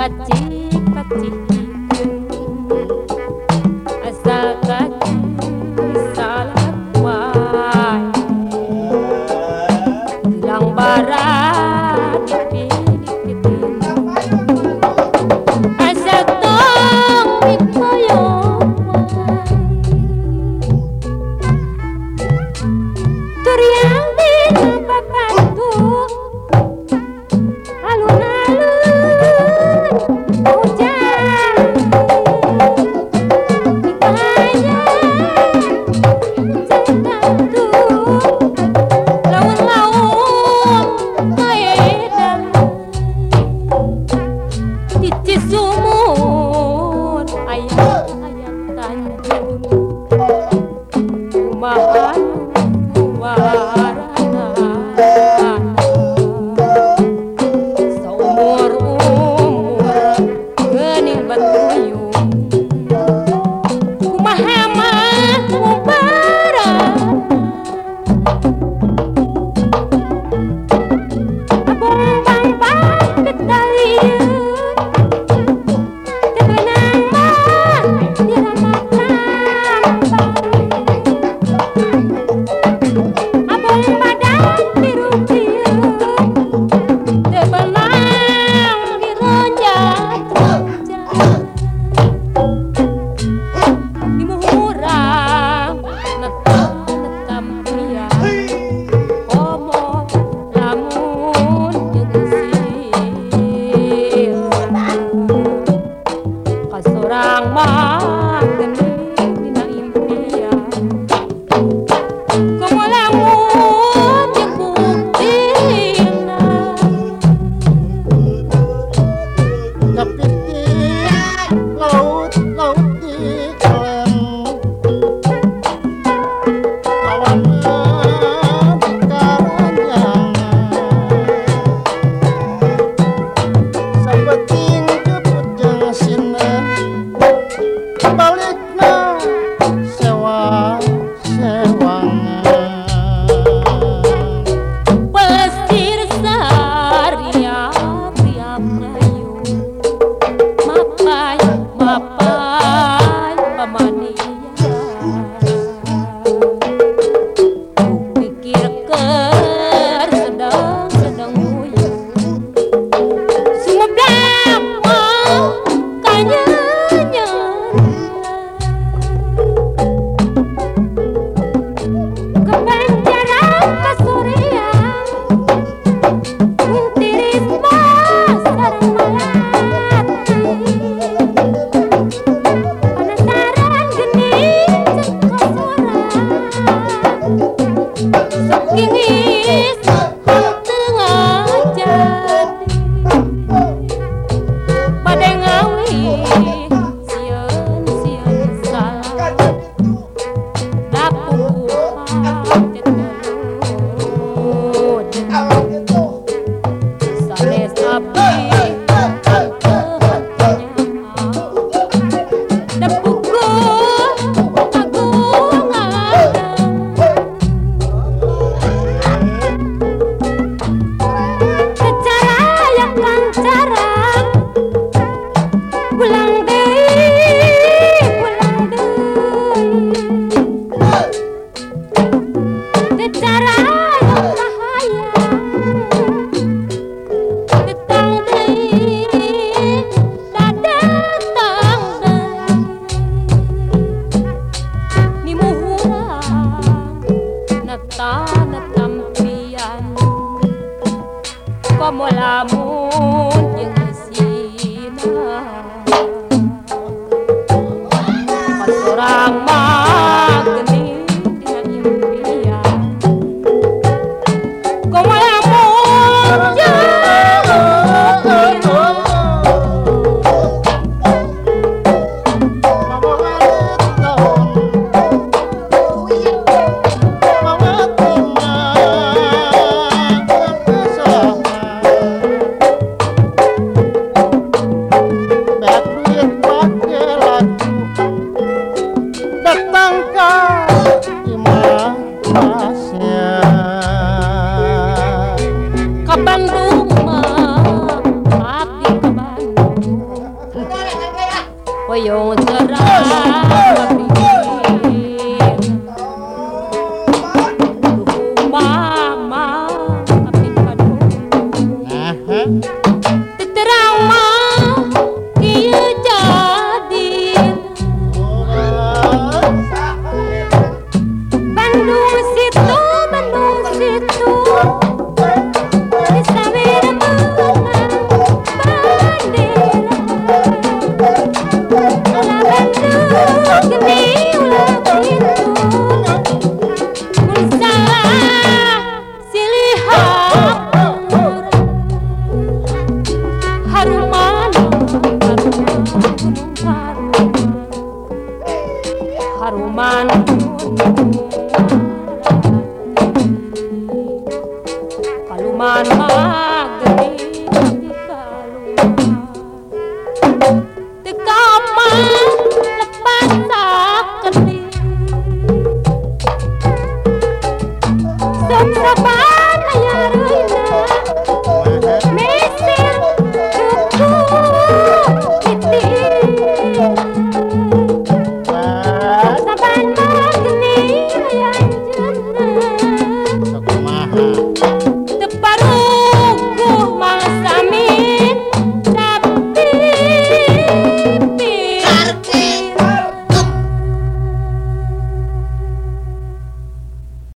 kacing kacing asal kacing 嘛 mùa là muôn những One.